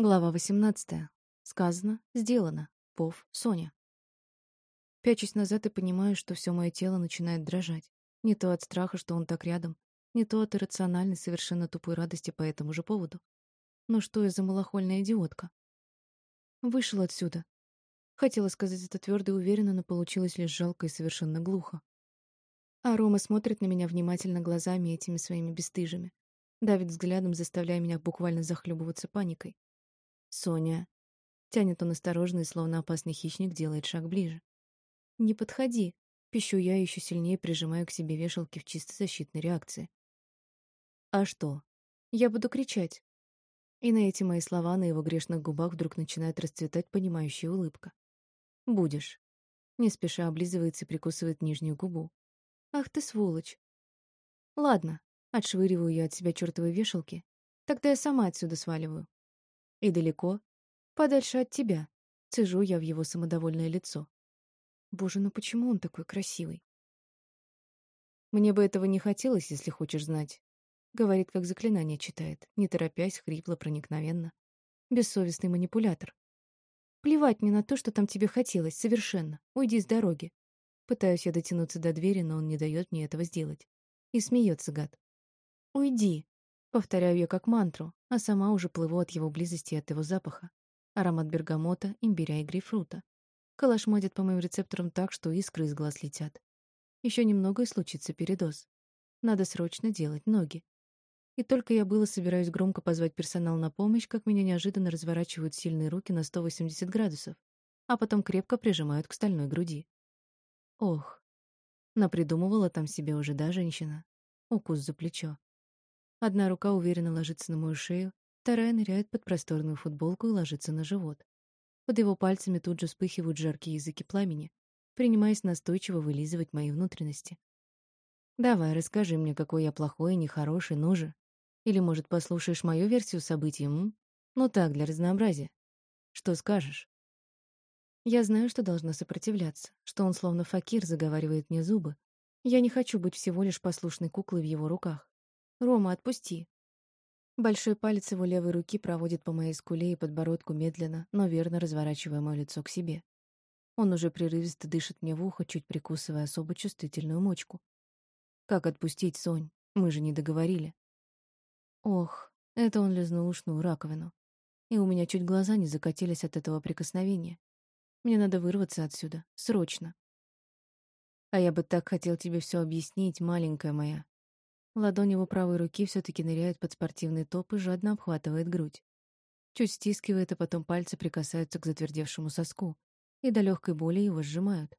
Глава 18. Сказано, сделано. Пов, Соня. Пячусь назад и понимаю, что все мое тело начинает дрожать. Не то от страха, что он так рядом, не то от иррациональной, совершенно тупой радости по этому же поводу. Ну что я за малохольная идиотка? Вышел отсюда. Хотела сказать это твердо и уверенно, но получилось лишь жалко и совершенно глухо. А Рома смотрит на меня внимательно глазами этими своими бесстыжими. Давит взглядом, заставляя меня буквально захлебываться паникой. «Соня». Тянет он осторожно и, словно опасный хищник, делает шаг ближе. «Не подходи», — пищу я, еще сильнее прижимаю к себе вешалки в чисто защитной реакции. «А что? Я буду кричать». И на эти мои слова на его грешных губах вдруг начинает расцветать понимающая улыбка. «Будешь». Не спеша облизывается и прикусывает нижнюю губу. «Ах ты сволочь!» «Ладно», — отшвыриваю я от себя чертовой вешалки. «Тогда я сама отсюда сваливаю». И далеко? Подальше от тебя. Цежу я в его самодовольное лицо. Боже, ну почему он такой красивый? Мне бы этого не хотелось, если хочешь знать. Говорит, как заклинание читает, не торопясь, хрипло, проникновенно. Бессовестный манипулятор. Плевать мне на то, что там тебе хотелось, совершенно. Уйди с дороги. Пытаюсь я дотянуться до двери, но он не дает мне этого сделать. И смеется гад. Уйди. Повторяю я как мантру, а сама уже плыву от его близости и от его запаха. Аромат бергамота, имбиря и грейпфрута. Калашматит по моим рецепторам так, что искры из глаз летят. Еще немного и случится передоз. Надо срочно делать ноги. И только я было собираюсь громко позвать персонал на помощь, как меня неожиданно разворачивают сильные руки на 180 градусов, а потом крепко прижимают к стальной груди. Ох, напридумывала там себе уже, да, женщина? Укус за плечо. Одна рука уверенно ложится на мою шею, вторая ныряет под просторную футболку и ложится на живот. Под его пальцами тут же вспыхивают жаркие языки пламени, принимаясь настойчиво вылизывать мои внутренности. «Давай, расскажи мне, какой я плохой и нехороший, ну же. Или, может, послушаешь мою версию событий, м? Ну так, для разнообразия. Что скажешь?» Я знаю, что должна сопротивляться, что он словно факир заговаривает мне зубы. Я не хочу быть всего лишь послушной куклой в его руках. «Рома, отпусти!» Большой палец его левой руки проводит по моей скуле и подбородку медленно, но верно разворачивая мое лицо к себе. Он уже прерывисто дышит мне в ухо, чуть прикусывая особо чувствительную мочку. «Как отпустить, Сонь? Мы же не договорили». Ох, это он лизнул ушную раковину. И у меня чуть глаза не закатились от этого прикосновения. Мне надо вырваться отсюда. Срочно. А я бы так хотел тебе все объяснить, маленькая моя. Ладонь его правой руки все-таки ныряет под спортивный топ и жадно обхватывает грудь. Чуть стискивает, а потом пальцы прикасаются к затвердевшему соску, и до легкой боли его сжимают.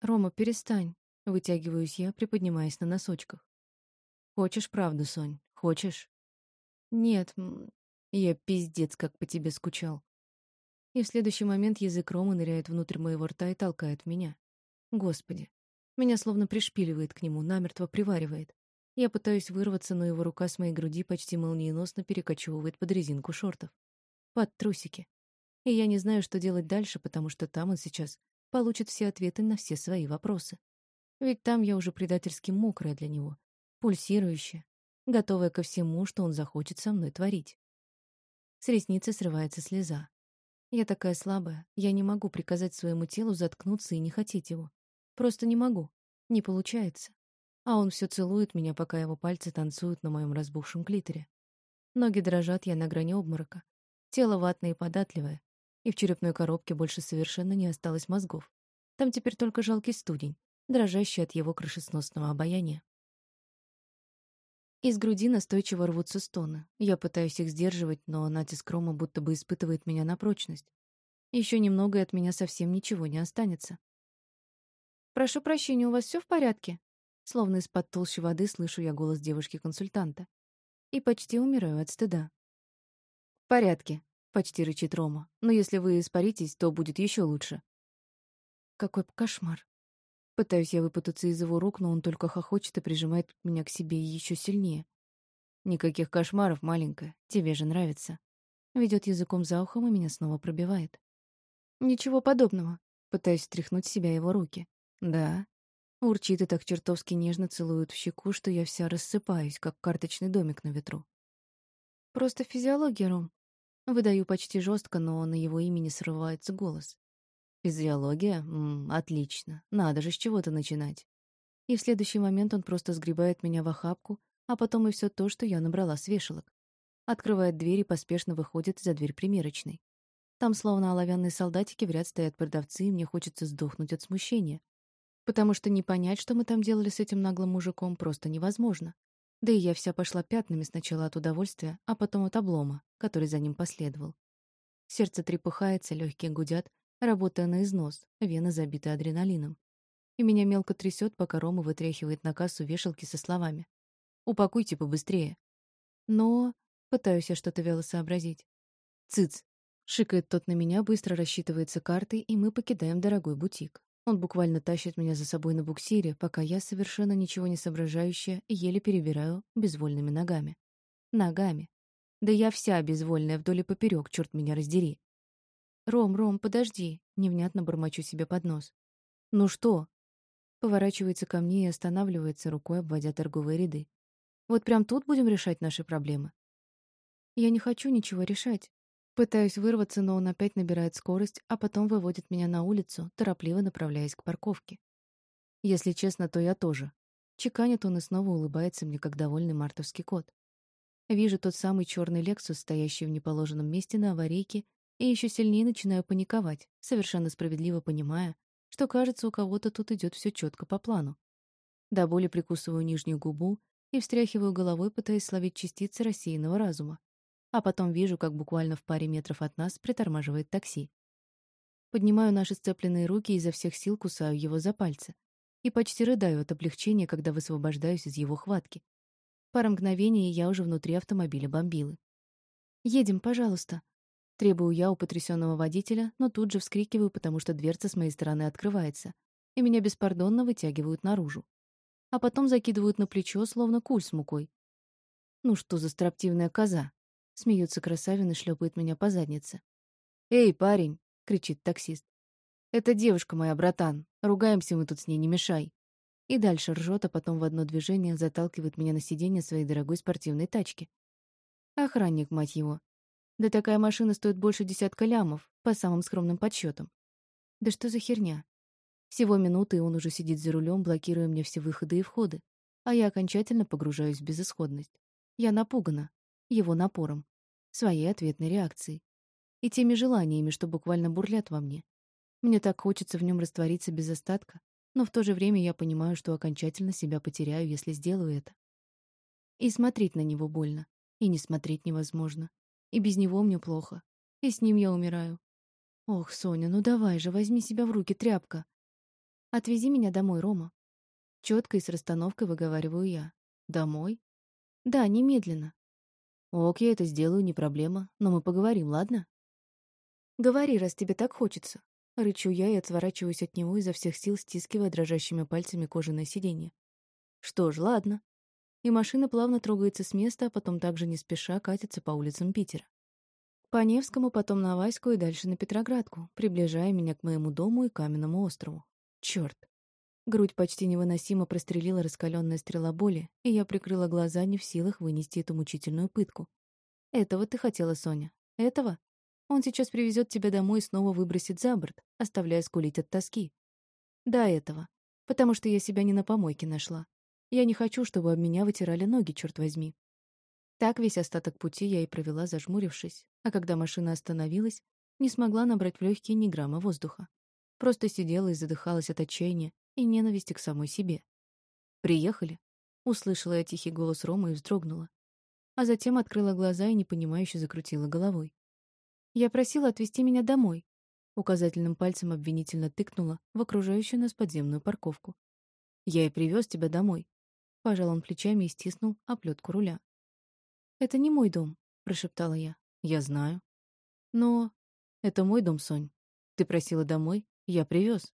«Рома, перестань!» — вытягиваюсь я, приподнимаясь на носочках. «Хочешь правду, Сонь? Хочешь?» «Нет, я пиздец как по тебе скучал». И в следующий момент язык Ромы ныряет внутрь моего рта и толкает меня. Господи, меня словно пришпиливает к нему, намертво приваривает. Я пытаюсь вырваться, но его рука с моей груди почти молниеносно перекочевывает под резинку шортов. Под трусики. И я не знаю, что делать дальше, потому что там он сейчас получит все ответы на все свои вопросы. Ведь там я уже предательски мокрая для него, пульсирующая, готовая ко всему, что он захочет со мной творить. С ресницы срывается слеза. Я такая слабая, я не могу приказать своему телу заткнуться и не хотеть его. Просто не могу. Не получается а он все целует меня, пока его пальцы танцуют на моем разбухшем клиторе. Ноги дрожат, я на грани обморока. Тело ватное и податливое, и в черепной коробке больше совершенно не осталось мозгов. Там теперь только жалкий студень, дрожащий от его крышесносного обаяния. Из груди настойчиво рвутся стоны. Я пытаюсь их сдерживать, но натиск Рома будто бы испытывает меня на прочность. Еще немного, и от меня совсем ничего не останется. «Прошу прощения, у вас все в порядке?» Словно из-под толщи воды слышу я голос девушки-консультанта. И почти умираю от стыда. «В порядке», — почти рычит Рома. «Но если вы испаритесь, то будет еще лучше». Какой кошмар. Пытаюсь я выпутаться из его рук, но он только хохочет и прижимает меня к себе еще сильнее. Никаких кошмаров, маленькая. Тебе же нравится. Ведет языком за ухом и меня снова пробивает. Ничего подобного. Пытаюсь стряхнуть себя его руки. Да, Урчит и так чертовски нежно целует в щеку, что я вся рассыпаюсь, как карточный домик на ветру. Просто физиология, Ром. Выдаю почти жестко, но на его имени срывается голос. Физиология? М -м, отлично. Надо же с чего-то начинать. И в следующий момент он просто сгребает меня в охапку, а потом и все то, что я набрала с вешалок. Открывает дверь и поспешно выходит за дверь примерочной. Там словно оловянные солдатики в ряд стоят продавцы, и мне хочется сдохнуть от смущения. Потому что не понять, что мы там делали с этим наглым мужиком, просто невозможно. Да и я вся пошла пятнами сначала от удовольствия, а потом от облома, который за ним последовал. Сердце трепыхается, легкие гудят, работая на износ, вены забиты адреналином. И меня мелко трясет, пока Рома вытряхивает на кассу вешалки со словами. «Упакуйте побыстрее». Но... Пытаюсь я что-то вяло сообразить. «Цыц!» — шикает тот на меня, быстро рассчитывается картой, и мы покидаем дорогой бутик. Он буквально тащит меня за собой на буксире, пока я, совершенно ничего не соображающая, еле перебираю безвольными ногами. Ногами. Да я вся безвольная вдоль и поперек, черт меня раздери. «Ром, Ром, подожди!» — невнятно бормочу себе под нос. «Ну что?» Поворачивается ко мне и останавливается рукой, обводя торговые ряды. «Вот прям тут будем решать наши проблемы?» Я не хочу ничего решать. Пытаюсь вырваться, но он опять набирает скорость, а потом выводит меня на улицу, торопливо направляясь к парковке. Если честно, то я тоже. Чеканит он и снова улыбается мне, как довольный мартовский кот. Вижу тот самый черный Лексус, стоящий в неположенном месте на аварийке, и еще сильнее начинаю паниковать, совершенно справедливо понимая, что, кажется, у кого-то тут идет все четко по плану. До боли прикусываю нижнюю губу и встряхиваю головой, пытаясь словить частицы рассеянного разума а потом вижу, как буквально в паре метров от нас притормаживает такси. Поднимаю наши сцепленные руки и изо всех сил кусаю его за пальцы. И почти рыдаю от облегчения, когда высвобождаюсь из его хватки. Пара мгновений, и я уже внутри автомобиля бомбилы. «Едем, пожалуйста», — требую я у потрясенного водителя, но тут же вскрикиваю, потому что дверца с моей стороны открывается, и меня беспардонно вытягивают наружу. А потом закидывают на плечо, словно куль с мукой. Ну что за строптивная коза? Смеется красавин и шлепает меня по заднице. «Эй, парень!» — кричит таксист. «Это девушка моя, братан. Ругаемся мы тут с ней, не мешай». И дальше ржет, а потом в одно движение заталкивает меня на сиденье своей дорогой спортивной тачки. Охранник, мать его. Да такая машина стоит больше десятка лямов, по самым скромным подсчетам. Да что за херня? Всего минуты, и он уже сидит за рулем, блокируя мне все выходы и входы. А я окончательно погружаюсь в безысходность. Я напугана. Его напором своей ответной реакцией и теми желаниями, что буквально бурлят во мне. Мне так хочется в нем раствориться без остатка, но в то же время я понимаю, что окончательно себя потеряю, если сделаю это. И смотреть на него больно, и не смотреть невозможно. И без него мне плохо, и с ним я умираю. Ох, Соня, ну давай же, возьми себя в руки, тряпка. Отвези меня домой, Рома. Четко и с расстановкой выговариваю я. Домой? Да, немедленно. Ок, я это сделаю, не проблема. Но мы поговорим, ладно? Говори, раз тебе так хочется. Рычу я и отворачиваюсь от него изо всех сил, стискивая дрожащими пальцами кожаное сиденье. Что ж, ладно. И машина плавно трогается с места, а потом также не спеша катится по улицам Питера. По Невскому, потом на Ваську и дальше на Петроградку, приближая меня к моему дому и каменному острову. Чёрт. Грудь почти невыносимо прострелила раскаленная стрела боли, и я прикрыла глаза, не в силах вынести эту мучительную пытку. «Этого ты хотела, Соня? Этого? Он сейчас привезет тебя домой и снова выбросит за борт, оставляя скулить от тоски. Да, этого. Потому что я себя не на помойке нашла. Я не хочу, чтобы об меня вытирали ноги, черт возьми. Так весь остаток пути я и провела, зажмурившись, а когда машина остановилась, не смогла набрать в легкие ни грамма воздуха. Просто сидела и задыхалась от отчаяния, и ненависти к самой себе. «Приехали?» — услышала я тихий голос Ромы и вздрогнула. А затем открыла глаза и непонимающе закрутила головой. «Я просила отвезти меня домой», — указательным пальцем обвинительно тыкнула в окружающую нас подземную парковку. «Я и привез тебя домой», — пожал он плечами и стиснул оплетку руля. «Это не мой дом», — прошептала я. «Я знаю». «Но...» «Это мой дом, Сонь. Ты просила домой, я привез.